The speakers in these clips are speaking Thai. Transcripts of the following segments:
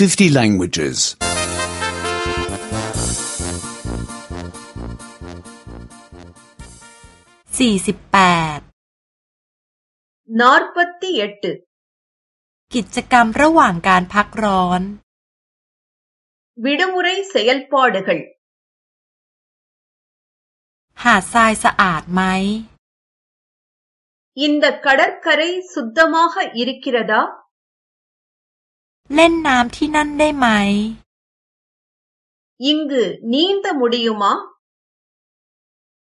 50 languages. 48 48กิจกรรมระหว่างการพักร้อน விடுமுறை செயல்பாடுகள் หาดทรายสะอาดไหม இந்த கடற்கரை சுத்தமாக இருக்கிறதா เล่นน้ำที่นั่นได้ไหม ยิงกูนีนตะมุดิยุมะ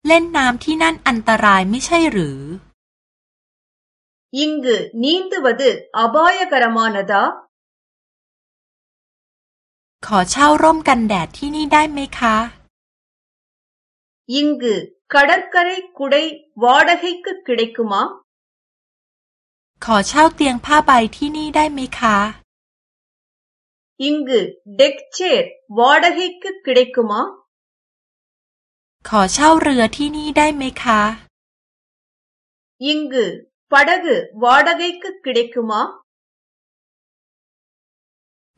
เล่นน้ำที่นั่นอันตรายไม่ใช่หรือ ยิงกูนีนตะวดอบายกรมอนะดาขอเช่าร่มกันแดดที่นี่ได้ไหมคะ ยิงกูคา ற ்ะไรกுไை வ ா ட க อ க ் க ுกก ட ை க ் க ு ம ாขอเช่าเตียงผ้าใบที่นี่ได้ไหมคะ இங்கு டெக் சேர் வாடகைக்கு கிடைக்குமா ขอเช่าเรือที่นี่ได้ไหมคะ இங்கு படகு வாடகைக்கு கிடைக்குமா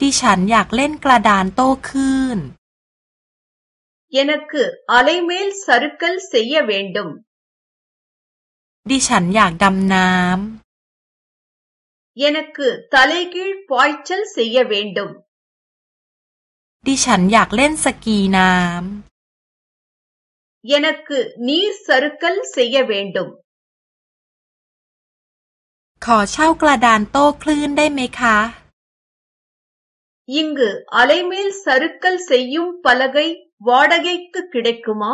ดิฉันอยากเล่นกระดานโต้คลื่น எனக்கு அலைமேல் சறுக்கல் செய்ய வேண்டும் ดิฉันอยาก ดำน้ำ எனக்கு தலைகீழ் பாய்ச்சல் செய்ய வேண்டும் ดิฉันอยากเล่นสกีน้ำยานักนีรซาร์เคิลเซียเวนดุมขอเช่ากระดานโต้คลื่นได้ไหมคะยิงก์อะไรเมลซาร์เคิลเซยุมพลังไกวอดาเกตคิดเอกมา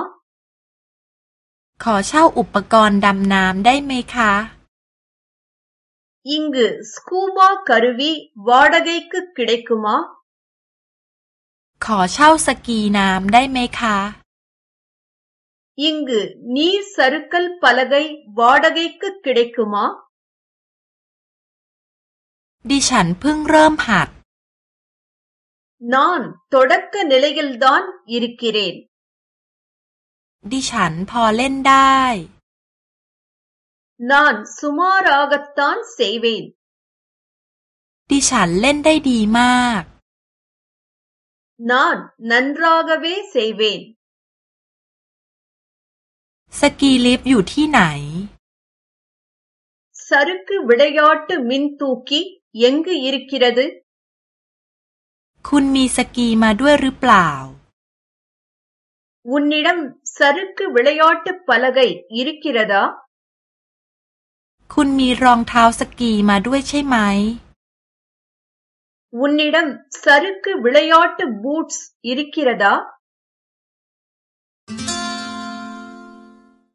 ขอเช่าอุปกรณ์ดำน้ำได้ไหมคะยิงก์สกูบาคาร์วีวอดาเกตคิดเอกมาขอเช่าสกีน้ำได้ไหมคะยิงกนีสรกลพลกไกบอดกไกก็คิดเอกมาดิฉันเพิ่งเริ่มหัด นอนตดักกันเลเกลดอนยิริกิเรน ดิฉันพอเล่นได้ นอน สุมารากตันเซเวน ดิฉันเล่นได้ดีมากนอ ன นั ன ் ற ாก வ ே ச ெ ய ் வ ேสกีลิฟต์อยู่ที่ไหน สรุปวิ่งยอดมินทูกิยังไงอยู่กี่ระดคุณมีสกีมาด้วยหรือเปล่าวันนี้ดมสรุปวิ่งยอดพลังไงอยู่กี่ระดคุณมีรองเท้าสกีมาด้วยใช่ไหม உன்னிடம் சறுக்கு விளையாட்டு பூட்ஸ் இருக்கிறதா?